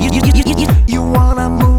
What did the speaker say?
You, you, you, you, you, you wanna move.